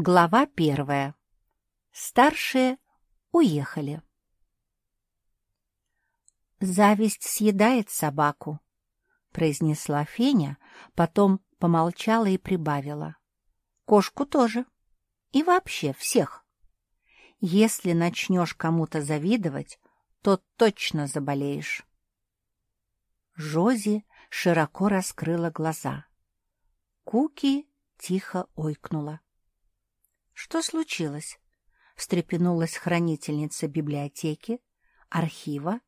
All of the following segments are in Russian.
Глава первая. Старшие уехали. «Зависть съедает собаку», — произнесла Феня, потом помолчала и прибавила. «Кошку тоже. И вообще всех. Если начнешь кому-то завидовать, то точно заболеешь». Жози широко раскрыла глаза. Куки тихо ойкнула. «Что случилось?» — встрепенулась хранительница библиотеки, архива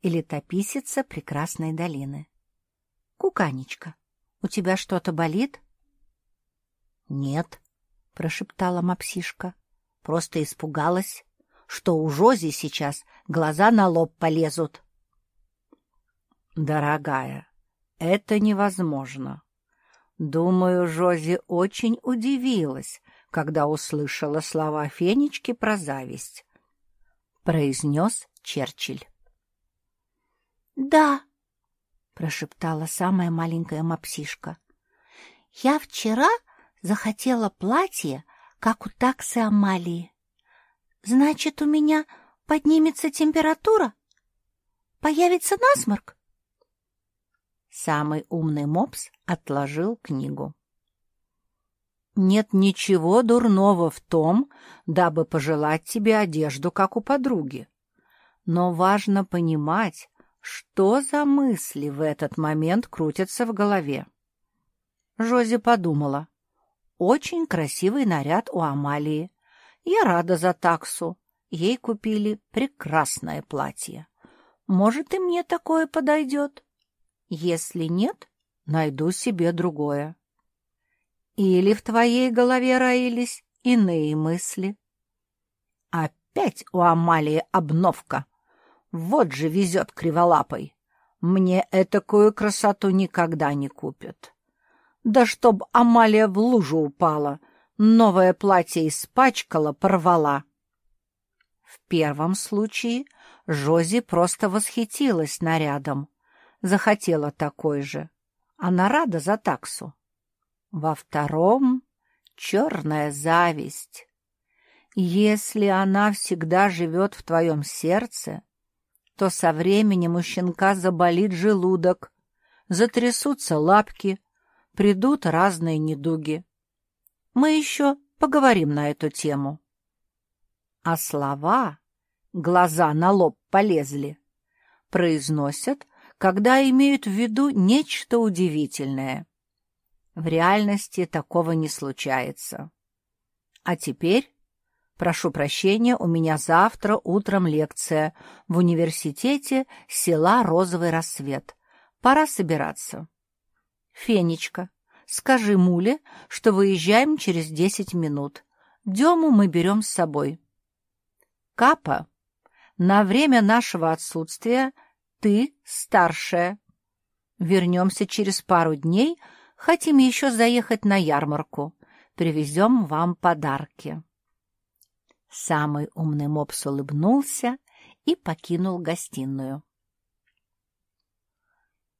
и летописица прекрасной долины. «Куканечка, у тебя что-то болит?» «Нет», — прошептала мапсишка, — «просто испугалась, что у Жози сейчас глаза на лоб полезут». «Дорогая, это невозможно. Думаю, Жози очень удивилась, когда услышала слова Фенечки про зависть. Произнес Черчилль. «Да», — прошептала самая маленькая мопсишка, — «я вчера захотела платье, как у таксы Амалии. Значит, у меня поднимется температура? Появится насморк?» Самый умный мопс отложил книгу. Нет ничего дурного в том, дабы пожелать тебе одежду, как у подруги. Но важно понимать, что за мысли в этот момент крутятся в голове. Жози подумала. Очень красивый наряд у Амалии. Я рада за таксу. Ей купили прекрасное платье. Может, и мне такое подойдет? Если нет, найду себе другое. Или в твоей голове роились иные мысли? Опять у Амалии обновка. Вот же везет криволапой. Мне этакую красоту никогда не купят. Да чтоб Амалия в лужу упала, новое платье испачкала, порвала. В первом случае Жози просто восхитилась нарядом, захотела такой же. Она рада за таксу. Во втором — черная зависть. Если она всегда живет в твоем сердце, то со временем у щенка заболит желудок, затрясутся лапки, придут разные недуги. Мы еще поговорим на эту тему. А слова, глаза на лоб полезли, произносят, когда имеют в виду нечто удивительное. В реальности такого не случается. А теперь, прошу прощения, у меня завтра утром лекция в университете села Розовый рассвет. Пора собираться. Фенечка, скажи Муле, что выезжаем через десять минут. Дему мы берем с собой. Капа, на время нашего отсутствия ты старшая. Вернемся через пару дней — Хотим еще заехать на ярмарку. Привезем вам подарки. Самый умный мопс улыбнулся и покинул гостиную.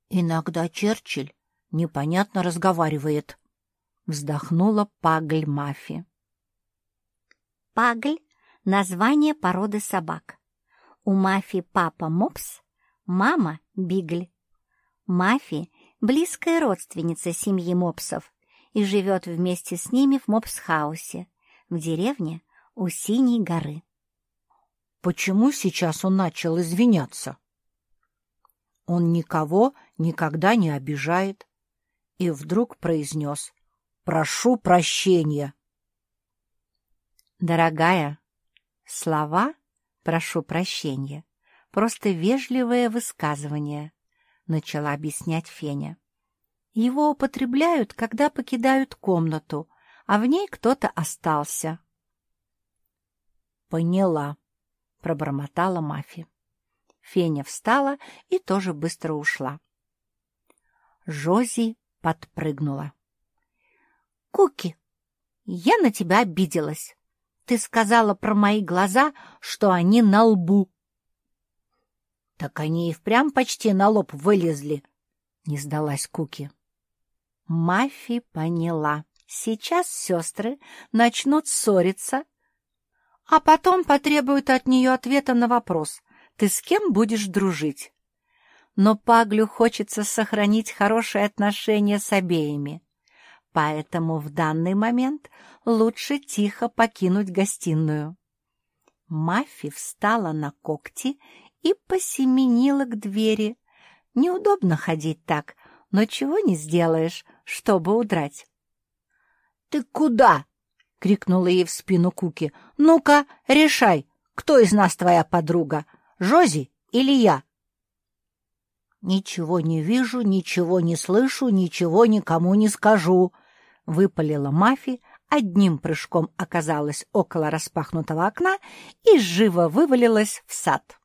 «Иногда Черчилль непонятно разговаривает», — вздохнула Пагль Мафи. Пагль — название породы собак. У Мафи папа Мопс, мама Бигль. Мафи близкая родственница семьи мопсов и живет вместе с ними в мопсхаусе в деревне у Синей горы. Почему сейчас он начал извиняться? Он никого никогда не обижает и вдруг произнес «Прошу прощения». Дорогая, слова «прошу прощения» — просто вежливое высказывание — начала объяснять Феня. Его употребляют, когда покидают комнату, а в ней кто-то остался. Поняла, пробормотала Мафи. Феня встала и тоже быстро ушла. Жози подпрыгнула. «Куки, я на тебя обиделась. Ты сказала про мои глаза, что они на лбу. Так они и впрямь почти на лоб вылезли, — не сдалась Куки. Мафи поняла, Сейчас сестры начнут ссориться, а потом потребуют от нее ответа на вопрос «Ты с кем будешь дружить?» Но Паглю хочется сохранить хорошие отношения с обеими, поэтому в данный момент лучше тихо покинуть гостиную. Маффи встала на когти и посеменила к двери. Неудобно ходить так, но чего не сделаешь, чтобы удрать. — Ты куда? — крикнула ей в спину Куки. — Ну-ка, решай, кто из нас твоя подруга, Жози или я? — Ничего не вижу, ничего не слышу, ничего никому не скажу, — выпалила Мафи, одним прыжком оказалась около распахнутого окна и живо вывалилась в сад.